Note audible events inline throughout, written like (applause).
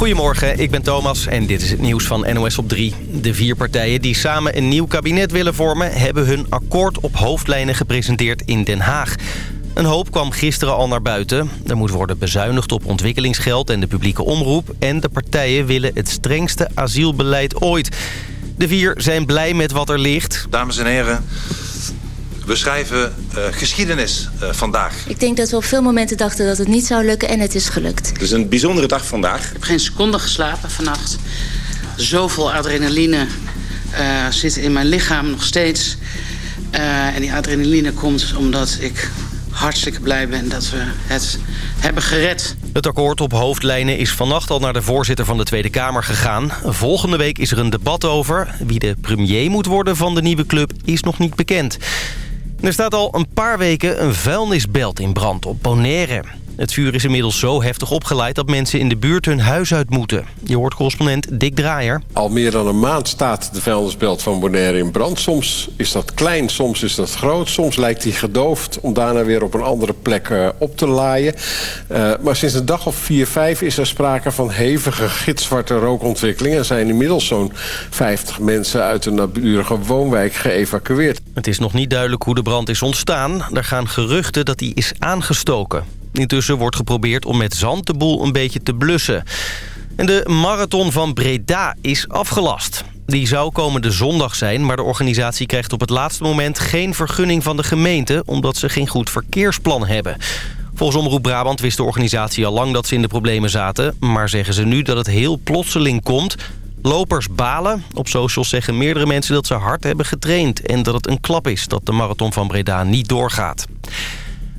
Goedemorgen, ik ben Thomas en dit is het nieuws van NOS op 3. De vier partijen die samen een nieuw kabinet willen vormen... hebben hun akkoord op hoofdlijnen gepresenteerd in Den Haag. Een hoop kwam gisteren al naar buiten. Er moet worden bezuinigd op ontwikkelingsgeld en de publieke omroep... en de partijen willen het strengste asielbeleid ooit. De vier zijn blij met wat er ligt. Dames en heren, we schrijven uh, geschiedenis uh, vandaag. Ik denk dat we op veel momenten dachten dat het niet zou lukken en het is gelukt. Het is een bijzondere dag vandaag. Ik heb geen seconde geslapen vannacht. Zoveel adrenaline uh, zit in mijn lichaam nog steeds. en die adrenaline komt omdat ik hartstikke blij ben dat we het hebben gered. Het akkoord op hoofdlijnen is vannacht al naar de voorzitter van de Tweede Kamer gegaan. Volgende week is er een debat over. Wie de premier moet worden van de nieuwe club is nog niet bekend. Er staat al een paar weken een vuilnisbelt in brand op Bonaire. Het vuur is inmiddels zo heftig opgeleid dat mensen in de buurt hun huis uit moeten. Je hoort correspondent Dick Draaier. Al meer dan een maand staat de vuilnisbelt van Bonaire in brand. Soms is dat klein, soms is dat groot. Soms lijkt hij gedoofd om daarna weer op een andere plek uh, op te laaien. Uh, maar sinds een dag of vier, vijf is er sprake van hevige gitzwarte rookontwikkeling. Er zijn inmiddels zo'n 50 mensen uit een naburige woonwijk geëvacueerd. Het is nog niet duidelijk hoe de brand is ontstaan. Er gaan geruchten dat hij is aangestoken. Intussen wordt geprobeerd om met zand de boel een beetje te blussen. En de marathon van Breda is afgelast. Die zou komende zondag zijn, maar de organisatie krijgt op het laatste moment geen vergunning van de gemeente... omdat ze geen goed verkeersplan hebben. Volgens Omroep Brabant wist de organisatie al lang dat ze in de problemen zaten... maar zeggen ze nu dat het heel plotseling komt. Lopers balen. Op socials zeggen meerdere mensen dat ze hard hebben getraind... en dat het een klap is dat de marathon van Breda niet doorgaat.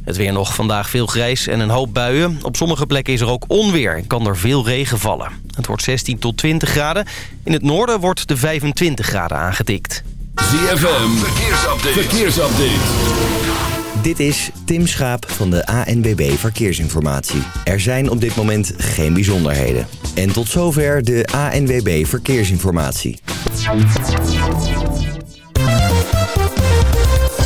Het weer nog vandaag veel grijs en een hoop buien. Op sommige plekken is er ook onweer en kan er veel regen vallen. Het wordt 16 tot 20 graden. In het noorden wordt de 25 graden aangetikt. ZFM, verkeersupdate. verkeersupdate. Dit is Tim Schaap van de ANBB Verkeersinformatie. Er zijn op dit moment geen bijzonderheden. En tot zover de ANWB Verkeersinformatie.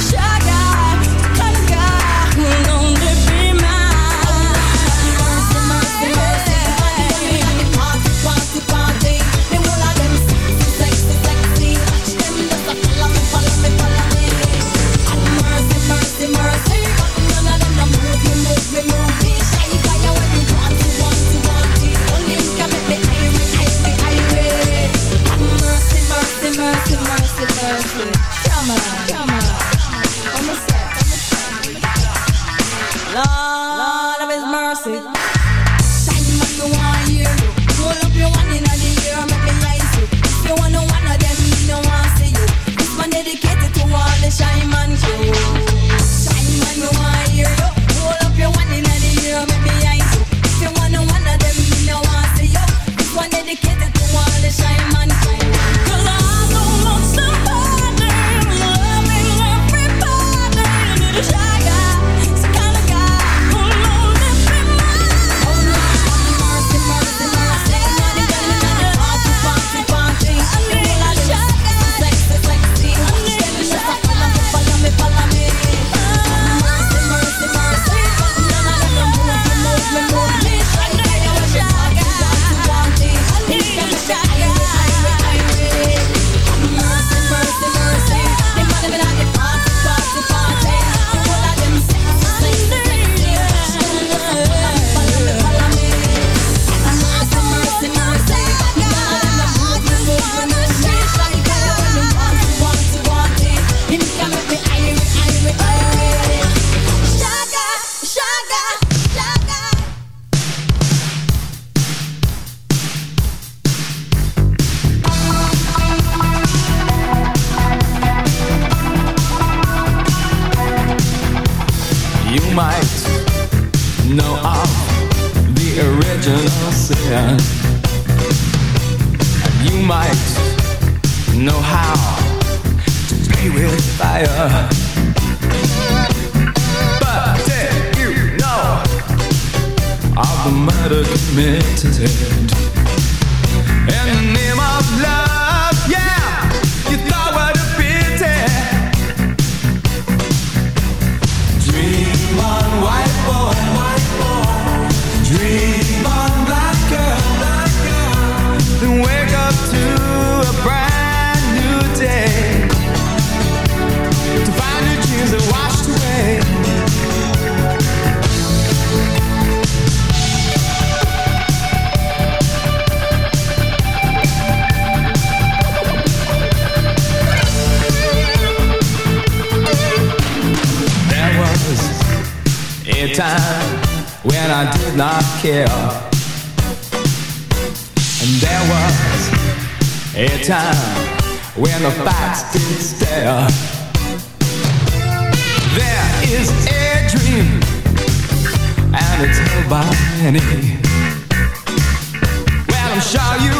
wish I could committed. And there was a time when the facts didn't stare. There is a dream, and it's held by many. Well, I'm sure you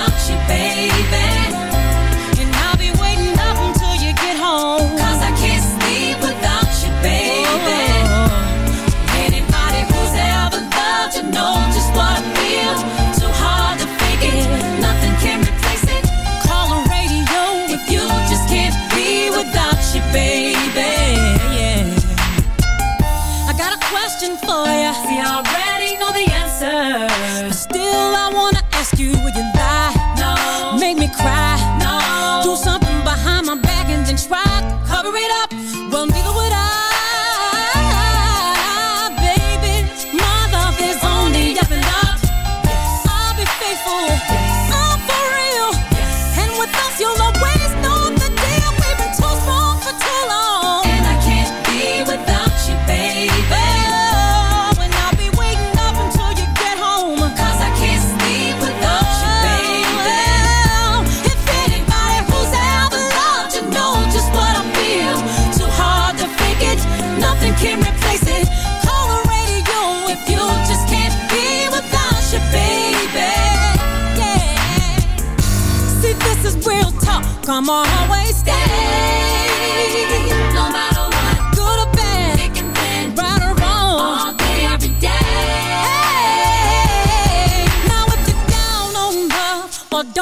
you, baby.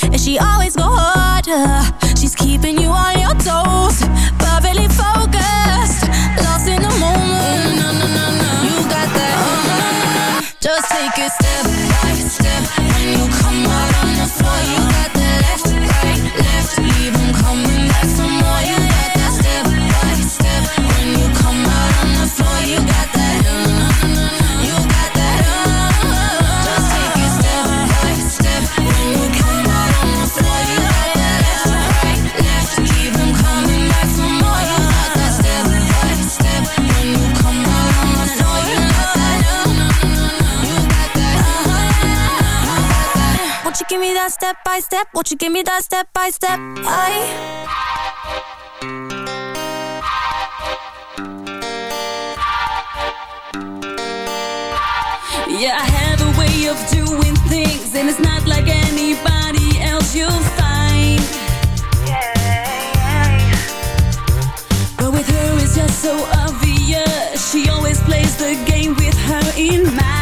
And she always step? Won't you give me that step by step? I Yeah, I have a way of doing things, and it's not like anybody else you'll find. But with her, it's just so obvious. She always plays the game with her in mind.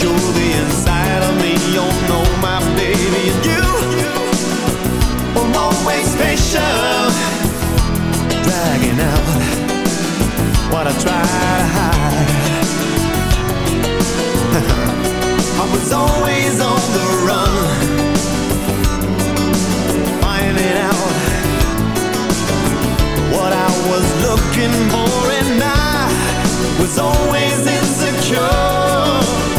You're the inside of me, you know my baby. And you, i always patient. Dragging out what I try to hide. (laughs) I was always on the run. Finding out what I was looking for and now was always insecure.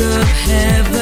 of heaven.